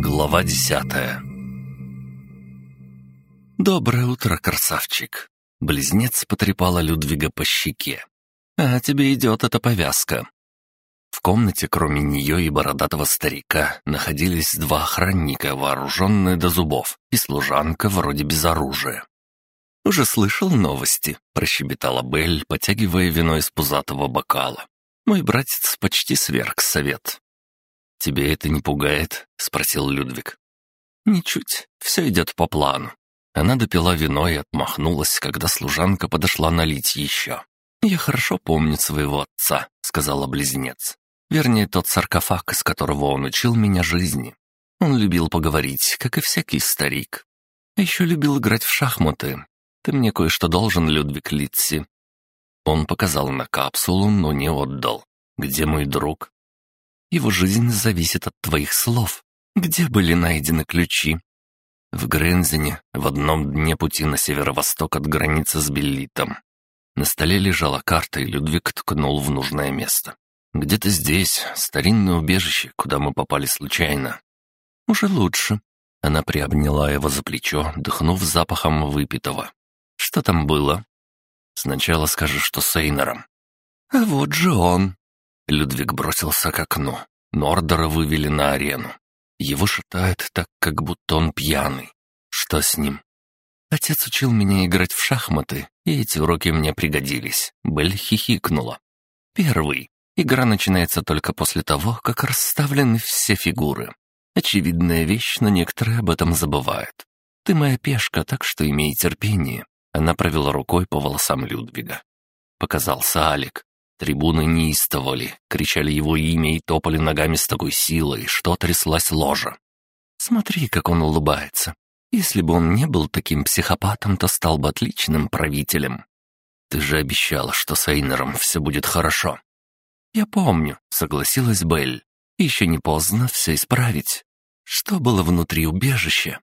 Глава десятая «Доброе утро, красавчик!» Близнец потрепала Людвига по щеке. «А тебе идет эта повязка». В комнате, кроме нее и бородатого старика, находились два охранника, вооруженные до зубов, и служанка вроде без оружия. «Уже слышал новости?» — прощебетала Белль, потягивая вино из пузатого бокала. «Мой братец почти сверг совет». «Тебе это не пугает?» — спросил Людвиг. «Ничуть. Все идет по плану». Она допила вино и отмахнулась, когда служанка подошла налить еще. «Я хорошо помню своего отца», — сказала близнец. «Вернее, тот саркофаг, из которого он учил меня жизни. Он любил поговорить, как и всякий старик. А еще любил играть в шахматы. Ты мне кое-что должен, Людвиг Литси». Он показал на капсулу, но не отдал. «Где мой друг?» «Его жизнь зависит от твоих слов. Где были найдены ключи?» «В Грензене, в одном дне пути на северо-восток от границы с Беллитом. На столе лежала карта, и Людвиг ткнул в нужное место. «Где-то здесь, старинное убежище, куда мы попали случайно». «Уже лучше». Она приобняла его за плечо, дыхнув запахом выпитого. «Что там было?» «Сначала скажи, что с Эйнером». «А вот же он!» Людвиг бросился к окну. Нордера вывели на арену. Его шатает так, как будто он пьяный. Что с ним? Отец учил меня играть в шахматы, и эти уроки мне пригодились. Белль хихикнула. Первый. Игра начинается только после того, как расставлены все фигуры. Очевидная вещь, но некоторые об этом забывают. Ты моя пешка, так что имей терпение. Она провела рукой по волосам Людвига. Показался Алик. Трибуны неистовали, кричали его имя и топали ногами с такой силой, что тряслась ложа. Смотри, как он улыбается. Если бы он не был таким психопатом, то стал бы отличным правителем. Ты же обещала, что с Эйнером все будет хорошо. Я помню, согласилась Белль. Еще не поздно все исправить. Что было внутри убежища?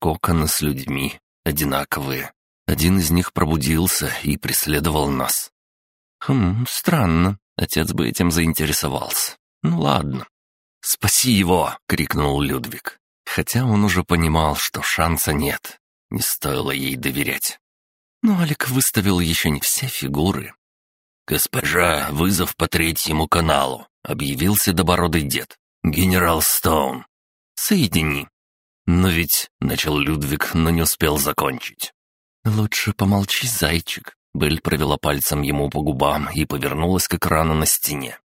Коконы с людьми, одинаковые. Один из них пробудился и преследовал нас. Хм, странно. Отец бы этим заинтересовался. Ну ладно. «Спаси его!» — крикнул Людвиг хотя он уже понимал, что шанса нет. Не стоило ей доверять. Но Алик выставил еще не все фигуры. «Госпожа, вызов по третьему каналу», — объявил седобородый дед. «Генерал Стоун». «Соедини». «Но ведь...» — начал Людвиг, но не успел закончить. «Лучше помолчи, зайчик». Белль провела пальцем ему по губам и повернулась к экрану на стене.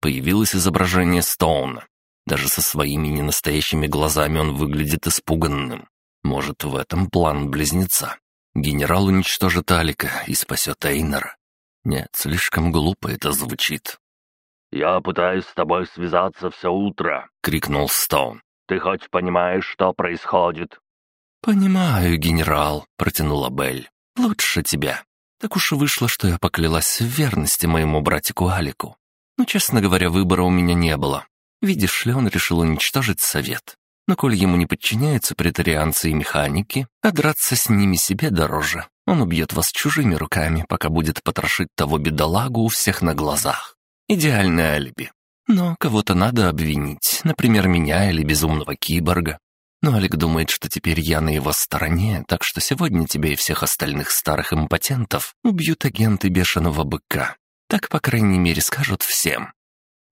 Появилось изображение Стоуна. Даже со своими ненастоящими глазами он выглядит испуганным. Может, в этом план близнеца. Генерал уничтожит Алика и спасет Эйнера. Нет, слишком глупо это звучит. «Я пытаюсь с тобой связаться все утро», — крикнул Стоун. «Ты хоть понимаешь, что происходит?» «Понимаю, генерал», — протянула Белль. «Лучше тебя. Так уж вышло, что я поклялась в верности моему братику Алику. Но, честно говоря, выбора у меня не было. Видишь ли, он решил уничтожить совет. Но коль ему не подчиняются претарианцы и механики, а драться с ними себе дороже. Он убьет вас чужими руками, пока будет потрошить того бедолагу у всех на глазах. Идеальное алиби. Но кого-то надо обвинить, например, меня или безумного киборга. Но Алик думает, что теперь я на его стороне, так что сегодня тебя и всех остальных старых импотентов убьют агенты бешеного быка. Так, по крайней мере, скажут всем.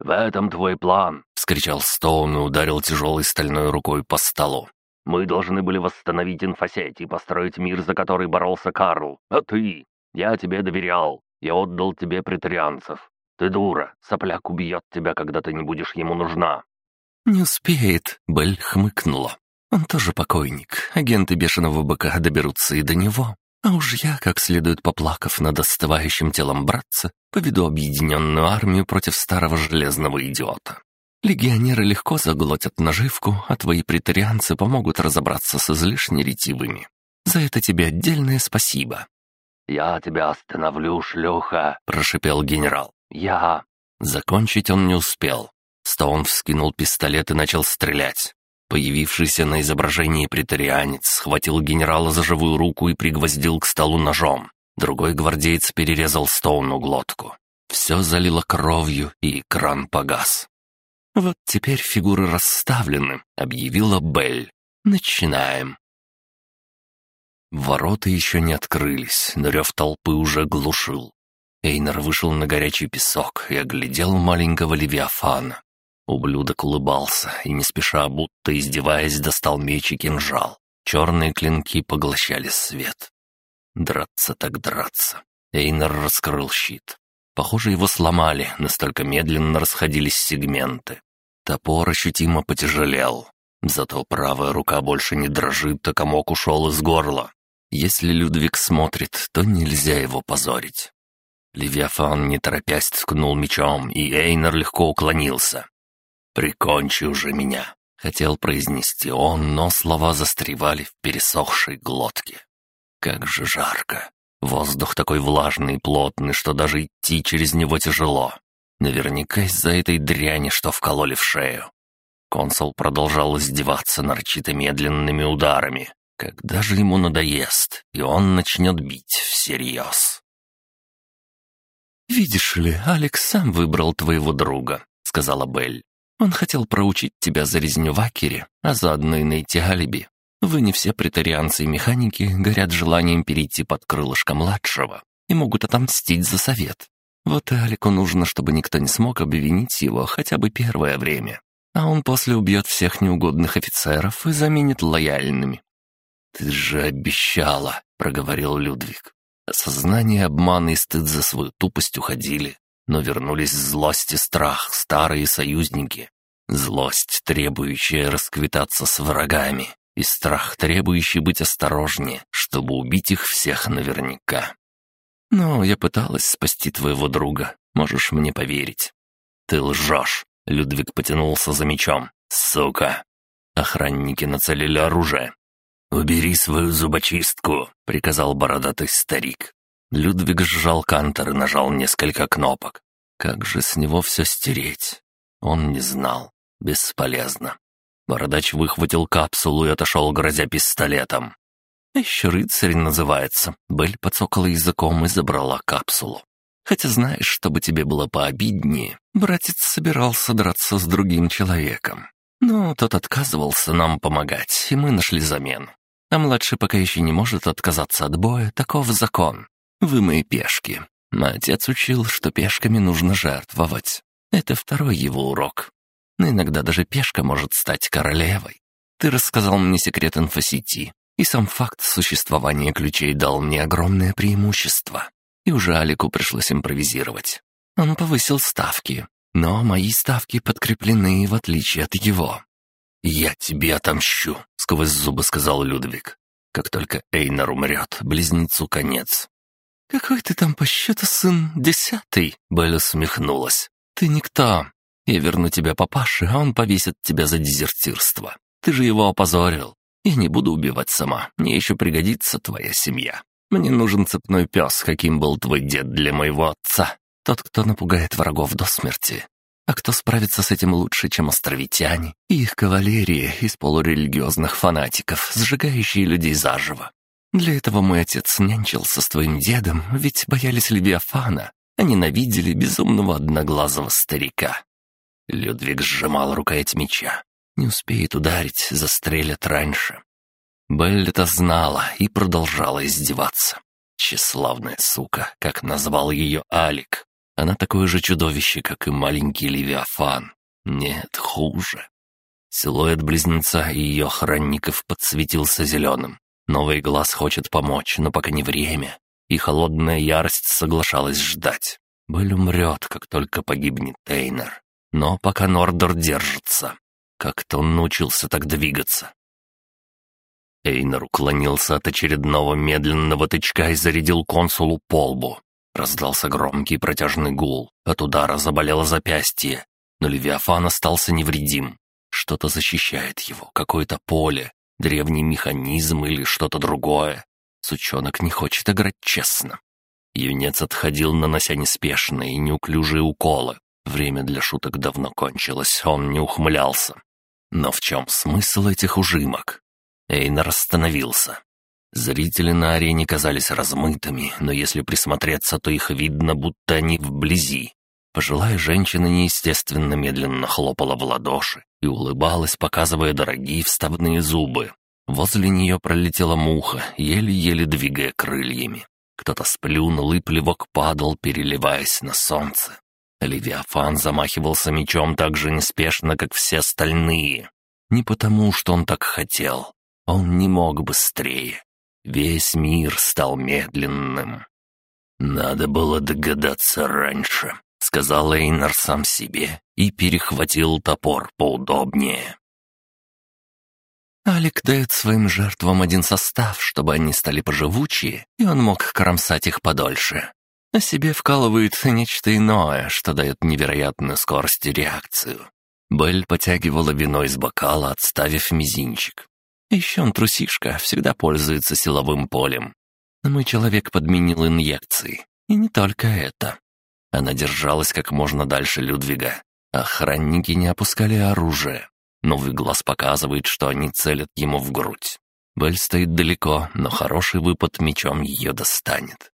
«В этом твой план», — вскричал Стоун и ударил тяжелой стальной рукой по столу. «Мы должны были восстановить инфосеть и построить мир, за который боролся Карл. А ты? Я тебе доверял. Я отдал тебе претарианцев. Ты дура. Сопляк убьет тебя, когда ты не будешь ему нужна». «Не успеет», — Белль хмыкнула. «Он тоже покойник. Агенты бешеного быка доберутся и до него. А уж я, как следует поплакав над остывающим телом братца, поведу объединенную армию против старого железного идиота. Легионеры легко заглотят наживку, а твои претарианцы помогут разобраться с излишне ретивыми. За это тебе отдельное спасибо». «Я тебя остановлю, шлюха!» — прошипел генерал. «Я...» Закончить он не успел. Стоун вскинул пистолет и начал стрелять. Появившийся на изображении претарианец схватил генерала за живую руку и пригвоздил к столу ножом. Другой гвардеец перерезал Стоуну глотку. Все залило кровью, и экран погас. «Вот теперь фигуры расставлены», — объявила Белль. «Начинаем». Ворота еще не открылись, но рев толпы уже глушил. Эйнер вышел на горячий песок и оглядел маленького Левиафана. Ублюдок улыбался и, не спеша, будто издеваясь, достал меч и кинжал. Черные клинки поглощали свет. Драться так драться. Эйнер раскрыл щит. Похоже, его сломали, настолько медленно расходились сегменты. Топор ощутимо потяжелел. Зато правая рука больше не дрожит, а комок ушел из горла. Если Людвиг смотрит, то нельзя его позорить. Левиафан, не торопясь, ткнул мечом, и Эйнер легко уклонился. «Прикончи уже меня», — хотел произнести он, но слова застревали в пересохшей глотке. «Как же жарко! Воздух такой влажный и плотный, что даже идти через него тяжело. Наверняка из-за этой дряни, что вкололи в шею. Консул продолжал издеваться нарочито медленными ударами. Когда же ему надоест, и он начнет бить всерьез? «Видишь ли, Алекс сам выбрал твоего друга», — сказала Белль. «Он хотел проучить тебя за резню в Акере, а заодно и найти алиби. Вы не все претарианцы и механики горят желанием перейти под крылышко младшего и могут отомстить за совет. Вот и Алику нужно, чтобы никто не смог обвинить его хотя бы первое время. А он после убьет всех неугодных офицеров и заменит лояльными. «Ты же обещала», — проговорил Людвиг. Осознание обмана и стыд за свою тупость уходили, но вернулись злость и страх, старые союзники. Злость, требующая расквитаться с врагами, и страх, требующий быть осторожнее, чтобы убить их всех наверняка. Но я пыталась спасти твоего друга, можешь мне поверить. Ты лжешь. Людвиг потянулся за мечом. Сука. Охранники нацелили оружие. «Убери свою зубочистку», — приказал бородатый старик. Людвиг сжал кантор и нажал несколько кнопок. Как же с него все стереть? Он не знал. Бесполезно. Бородач выхватил капсулу и отошел, грозя пистолетом. «Еще рыцарь называется». Белль подсокала языком и забрала капсулу. «Хотя знаешь, чтобы тебе было пообиднее, братец собирался драться с другим человеком. Но тот отказывался нам помогать, и мы нашли замену. А младший пока еще не может отказаться от боя, таков закон. Вы мои пешки. Отец учил, что пешками нужно жертвовать. Это второй его урок. Но иногда даже пешка может стать королевой. Ты рассказал мне секрет инфосети, и сам факт существования ключей дал мне огромное преимущество. И уже Алику пришлось импровизировать. Он повысил ставки, но мои ставки подкреплены в отличие от его. «Я тебе отомщу», — сквозь зубы сказал Людвиг. «Как только Эйнар умрет, близнецу конец». «Какой ты там по счету сын? Десятый?» — Белль усмехнулась. «Ты никто. Я верну тебя папаше, а он повесит тебя за дезертирство. Ты же его опозорил. Я не буду убивать сама, мне еще пригодится твоя семья. Мне нужен цепной пес, каким был твой дед для моего отца. Тот, кто напугает врагов до смерти. А кто справится с этим лучше, чем островитяне и их кавалерия из полурелигиозных фанатиков, сжигающие людей заживо? Для этого мой отец нянчился с твоим дедом, ведь боялись Левиафана, а ненавидели безумного одноглазого старика. Людвиг сжимал рукоять меча. Не успеет ударить, застрелят раньше. Белль это знала и продолжала издеваться. Тщеславная сука, как назвал ее Алик. Она такое же чудовище, как и маленький Левиафан. Нет, хуже. Силуэт близнеца и ее охранников подсветился зеленым. Новый глаз хочет помочь, но пока не время. И холодная ярость соглашалась ждать. Белль умрет, как только погибнет Тейнер. Но пока Нордер держится. Как-то он научился так двигаться. Эйнер уклонился от очередного медленного тычка и зарядил консулу по лбу. Раздался громкий протяжный гул. От удара заболело запястье. Но Левиафан остался невредим. Что-то защищает его, какое-то поле, древний механизм или что-то другое. Сучонок не хочет играть честно. Юнец отходил, нанося неспешные и неуклюжие уколы. Время для шуток давно кончилось, он не ухмылялся. Но в чем смысл этих ужимок? Эйнер остановился. Зрители на арене казались размытыми, но если присмотреться, то их видно, будто они вблизи. Пожилая женщина неестественно медленно хлопала в ладоши и улыбалась, показывая дорогие вставные зубы. Возле нее пролетела муха, еле-еле двигая крыльями. Кто-то сплюнул, и плевок падал, переливаясь на солнце. Левиафан замахивался мечом так же неспешно, как все остальные. Не потому, что он так хотел. Он не мог быстрее. Весь мир стал медленным. «Надо было догадаться раньше», — сказал Эйнар сам себе и перехватил топор поудобнее. Алик дает своим жертвам один состав, чтобы они стали поживучие, и он мог кромсать их подольше. А себе вкалывает нечто иное, что дает невероятную скорость и реакцию. Белль потягивала вино из бокала, отставив мизинчик. Еще он трусишка, всегда пользуется силовым полем. Но мой человек подменил инъекции. И не только это. Она держалась как можно дальше Людвига. Охранники не опускали оружие. Новый глаз показывает, что они целят ему в грудь. Белль стоит далеко, но хороший выпад мечом ее достанет.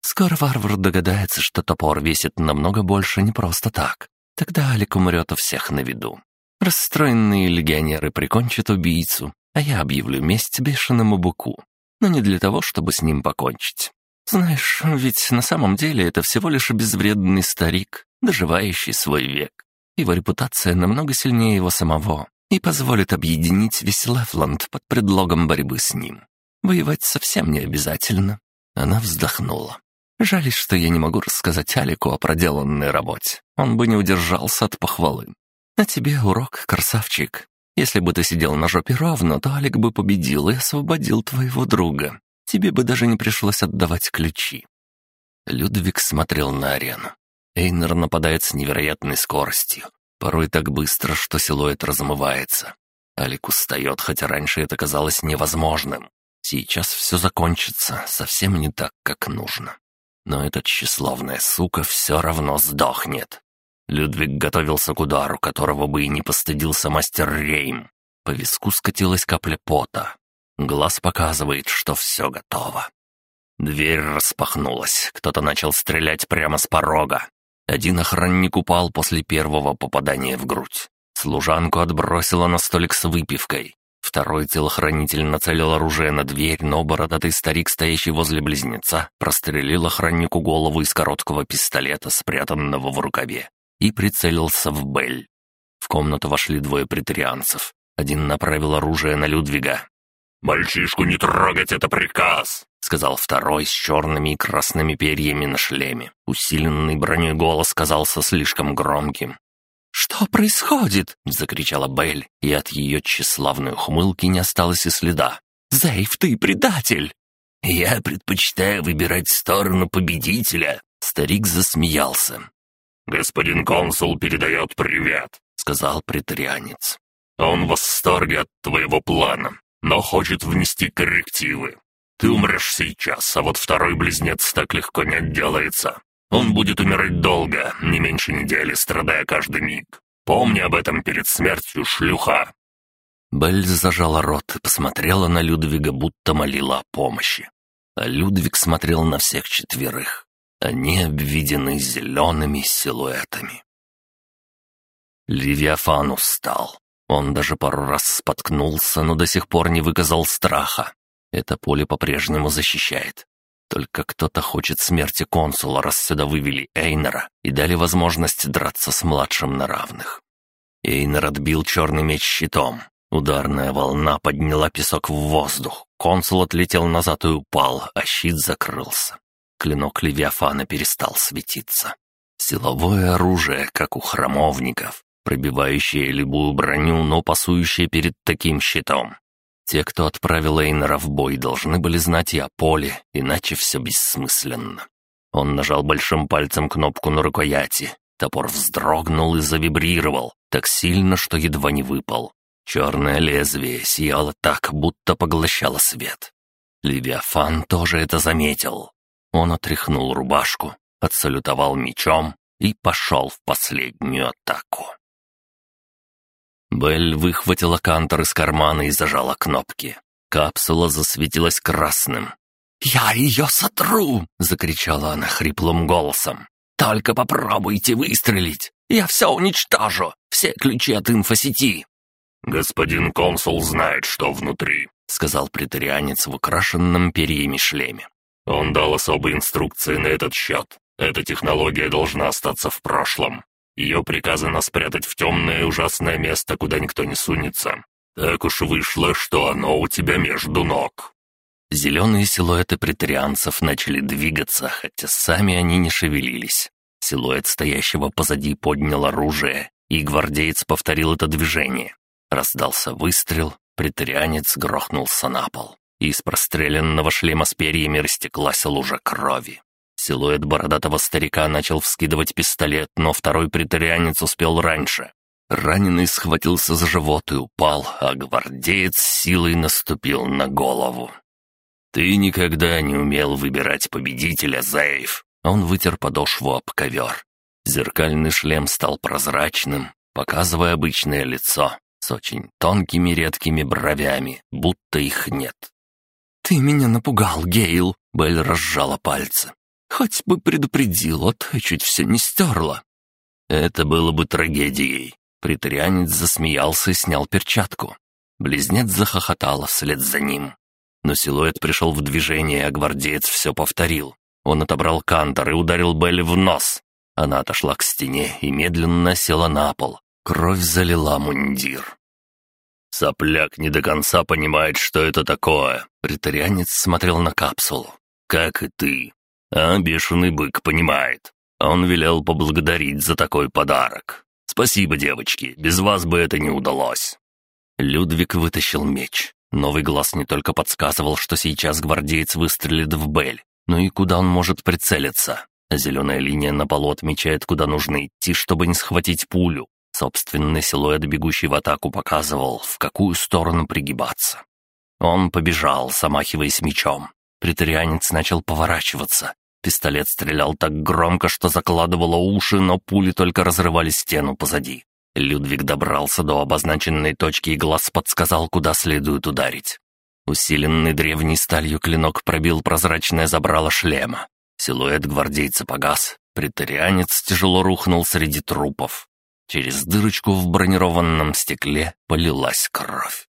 Скоро варвар догадается, что топор весит намного больше не просто так. Тогда Алик умрет у всех на виду. Расстроенные легионеры прикончат убийцу, а я объявлю месть бешеному быку. Но не для того, чтобы с ним покончить. Знаешь, ведь на самом деле это всего лишь безвредный старик, доживающий свой век. Его репутация намного сильнее его самого и позволит объединить весь Лефланд под предлогом борьбы с ним. Воевать совсем не обязательно. Она вздохнула. Жаль, что я не могу рассказать Алику о проделанной работе. Он бы не удержался от похвалы. А тебе урок, красавчик. Если бы ты сидел на жопе ровно, то Алик бы победил и освободил твоего друга. Тебе бы даже не пришлось отдавать ключи». Людвиг смотрел на арену. Эйнер нападает с невероятной скоростью, порой так быстро, что силуэт размывается. Алик устает, хотя раньше это казалось невозможным. Сейчас все закончится совсем не так, как нужно. Но эта тщеславная сука все равно сдохнет. Людвиг готовился к удару, которого бы и не постыдился мастер Рейм. По виску скатилась капля пота. Глаз показывает, что все готово. Дверь распахнулась, кто-то начал стрелять прямо с порога. Один охранник упал после первого попадания в грудь. Служанку отбросила на столик с выпивкой. Второй телохранитель нацелил оружие на дверь, но бородатый старик, стоящий возле близнеца, прострелил охраннику голову из короткого пистолета, спрятанного в рукаве и прицелился в Бель. В комнату вошли двое претарианцев. Один направил оружие на Людвига. «Мальчишку не трогать, это приказ!» — сказал второй с черными и красными перьями на шлеме. Усиленный броней голос казался слишком громким. «Что происходит?» — закричала Белль, и от ее тщеславной ухмылки не осталось и следа. «Зейв, ты предатель!» «Я предпочитаю выбирать сторону победителя!» Старик засмеялся. «Господин консул передает привет», — сказал претарианец. «Он в восторге от твоего плана, но хочет внести коррективы. Ты умрешь сейчас, а вот второй близнец так легко не отделается. Он будет умирать долго, не меньше недели, страдая каждый миг. Помни об этом перед смертью, шлюха!» Белль зажала рот и посмотрела на Людвига, будто молила о помощи. А Людвиг смотрел на всех четверых. Они обведены зелеными силуэтами. Левиафан устал. Он даже пару раз споткнулся, но до сих пор не выказал страха. Это поле по-прежнему защищает. Только кто-то хочет смерти консула, раз сюда вывели Эйнера и дали возможность драться с младшим на равных. Эйнер отбил черный меч щитом. Ударная волна подняла песок в воздух. Консул отлетел назад и упал, а щит закрылся. Клинок Левиафана перестал светиться. Силовое оружие, как у храмовников, пробивающее любую броню, но пасующее перед таким щитом. Те, кто отправил Эйнера в бой, должны были знать и о поле, иначе все бессмысленно. Он нажал большим пальцем кнопку на рукояти. Топор вздрогнул и завибрировал, так сильно, что едва не выпал. Черное лезвие сияло так, будто поглощало свет. Левиафан тоже это заметил. Он отряхнул рубашку, отсалютовал мечом и пошел в последнюю атаку. Белль выхватила кантор из кармана и зажала кнопки. Капсула засветилась красным. «Я ее сотру!» — закричала она хриплым голосом. Только попробуйте выстрелить. Я все уничтожу. Все ключи от инфосети». «Господин консул знает, что внутри», — сказал претарианец в украшенном перьями шлеме. «Он дал особые инструкции на этот счет. Эта технология должна остаться в прошлом. Ее приказано спрятать в темное и ужасное место, куда никто не сунется. Так уж вышло, что оно у тебя между ног». Зеленые силуэты претарианцев начали двигаться, хотя сами они не шевелились. Силуэт стоящего позади поднял оружие, и гвардеец повторил это движение. Раздался выстрел, претарианец грохнулся на пол. И из простреленного шлема с перьями растеклась лужа крови. Силуэт бородатого старика начал вскидывать пистолет, но второй претарианец успел раньше. Раненый схватился за живот и упал, а гвардеец силой наступил на голову. «Ты никогда не умел выбирать победителя, Заев!» Он вытер подошву об ковер. Зеркальный шлем стал прозрачным, показывая обычное лицо с очень тонкими редкими бровями, будто их нет. «Ты меня напугал, Гейл!» — Белль разжала пальцы. «Хоть бы предупредил, а чуть все не стерла». «Это было бы трагедией». Притарианец засмеялся и снял перчатку. Близнец захохотала вслед за ним. Но силуэт пришел в движение, а гвардеец все повторил. Он отобрал кантор и ударил Белли в нос. Она отошла к стене и медленно села на пол. Кровь залила мундир. «Сопляк не до конца понимает, что это такое», — притарианец смотрел на капсулу. «Как и ты. А бешеный бык понимает. Он велел поблагодарить за такой подарок. Спасибо, девочки, без вас бы это не удалось». Людвиг вытащил меч. Новый глаз не только подсказывал, что сейчас гвардеец выстрелит в Бель, но и куда он может прицелиться. Зеленая линия на полу отмечает, куда нужно идти, чтобы не схватить пулю. Собственный силуэт, бегущий в атаку, показывал, в какую сторону пригибаться. Он побежал, замахиваясь мечом. Притарианец начал поворачиваться. Пистолет стрелял так громко, что закладывало уши, но пули только разрывали стену позади. Людвиг добрался до обозначенной точки и глаз подсказал, куда следует ударить. Усиленный древней сталью клинок пробил прозрачное забрало шлема. Силуэт гвардейца погас. Притарианец тяжело рухнул среди трупов. Через дырочку в бронированном стекле полилась кровь.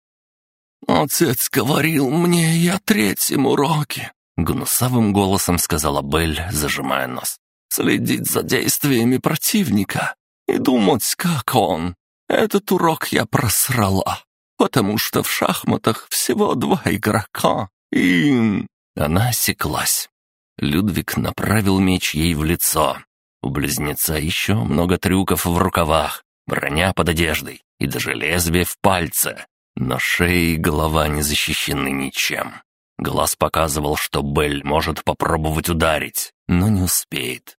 «Отец говорил мне, я третьем уроке», — гнусавым голосом сказала Белль, зажимая нос. «Следить за действиями противника и думать, как он. Этот урок я просрала, потому что в шахматах всего два игрока, и...» Она осеклась. Людвиг направил меч ей в лицо. У близнеца еще много трюков в рукавах, броня под одеждой и даже лезвие в пальце. Но шея и голова не защищены ничем. Глаз показывал, что Белль может попробовать ударить, но не успеет.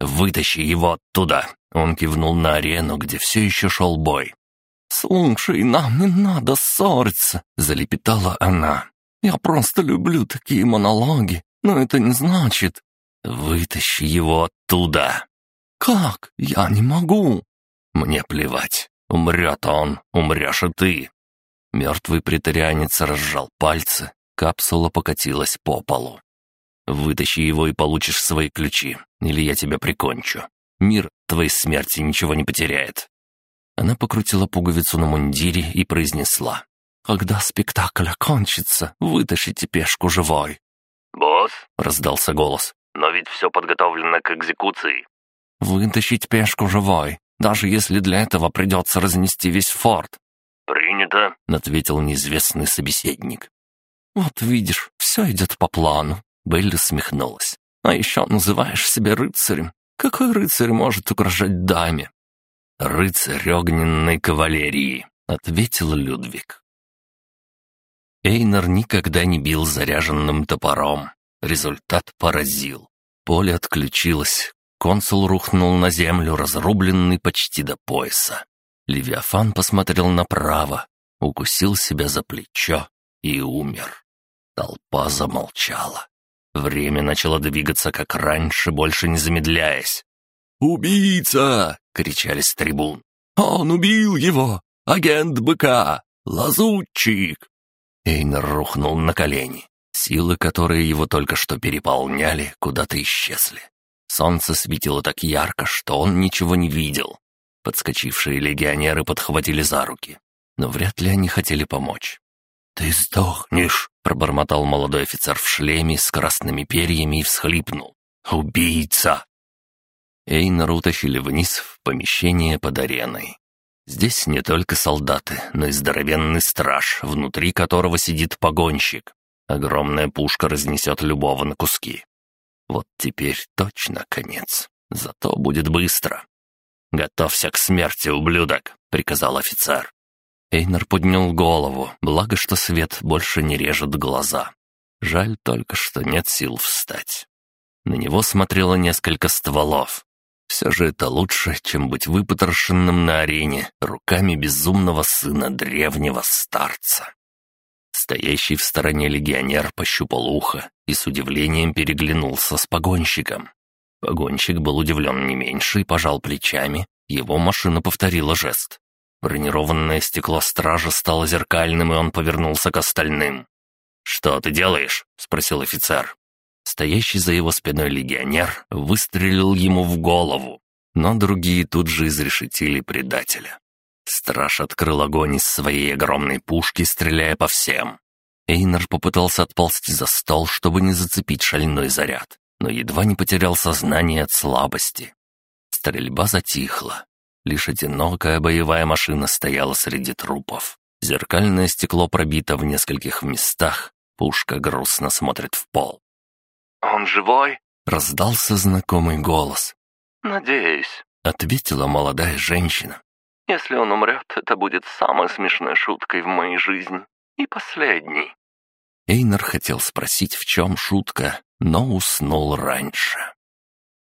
«Вытащи его оттуда!» Он кивнул на арену, где все еще шел бой. «Слушай, нам не надо ссориться!» — залепетала она. «Я просто люблю такие монологи, но это не значит...» «Вытащи его оттуда!» «Как? Я не могу!» «Мне плевать. Умрет он, умрешь и ты!» Мертвый притарианец разжал пальцы, капсула покатилась по полу. «Вытащи его и получишь свои ключи, или я тебя прикончу. Мир твоей смерти ничего не потеряет». Она покрутила пуговицу на мундире и произнесла. «Когда спектакль окончится, вытащите пешку живой». «Босс?» — раздался голос. «Но ведь все подготовлено к экзекуции». «Вытащить пешку живой, даже если для этого придется разнести весь форт». «Принято», — ответил неизвестный собеседник. «Вот видишь, все идет по плану», — Белли смехнулась. «А еще называешь себя рыцарем. Какой рыцарь может угрожать даме?» «Рыцарь огненной кавалерии», — ответил Людвиг. Эйнер никогда не бил заряженным топором. Результат поразил. Поле отключилось. Консул рухнул на землю, разрубленный почти до пояса. Левиафан посмотрел направо, укусил себя за плечо и умер. Толпа замолчала. Время начало двигаться, как раньше, больше не замедляясь. «Убийца!» — кричали с трибун. «Он убил его! Агент быка! Лазутчик!» Эйнер рухнул на колени. Силы, которые его только что переполняли, куда-то исчезли. Солнце светило так ярко, что он ничего не видел. Подскочившие легионеры подхватили за руки, но вряд ли они хотели помочь. «Ты сдохнешь!» — пробормотал молодой офицер в шлеме с красными перьями и всхлипнул. «Убийца!» Эйнора утащили вниз в помещение под ареной. Здесь не только солдаты, но и здоровенный страж, внутри которого сидит погонщик. Огромная пушка разнесет любого на куски. Вот теперь точно конец. Зато будет быстро. «Готовься к смерти, ублюдок!» — приказал офицер. Эйнер поднял голову, благо что свет больше не режет глаза. Жаль только, что нет сил встать. На него смотрело несколько стволов. Все же это лучше, чем быть выпотрошенным на арене руками безумного сына древнего старца. Стоящий в стороне легионер пощупал ухо и с удивлением переглянулся с погонщиком. Погонщик был удивлен не меньше и пожал плечами. Его машина повторила жест. Бронированное стекло стража стало зеркальным, и он повернулся к остальным. «Что ты делаешь?» — спросил офицер. Стоящий за его спиной легионер выстрелил ему в голову, но другие тут же изрешетили предателя. Страж открыл огонь из своей огромной пушки, стреляя по всем. Эйнер попытался отползти за стол, чтобы не зацепить шальной заряд, но едва не потерял сознание от слабости. Стрельба затихла. Лишь одинокая боевая машина стояла среди трупов. Зеркальное стекло пробито в нескольких местах, пушка грустно смотрит в пол. «Он живой?» — раздался знакомый голос. «Надеюсь», — ответила молодая женщина. «Если он умрет, это будет самой смешной шуткой в моей жизни. И последней». Эйнер хотел спросить, в чем шутка, но уснул раньше.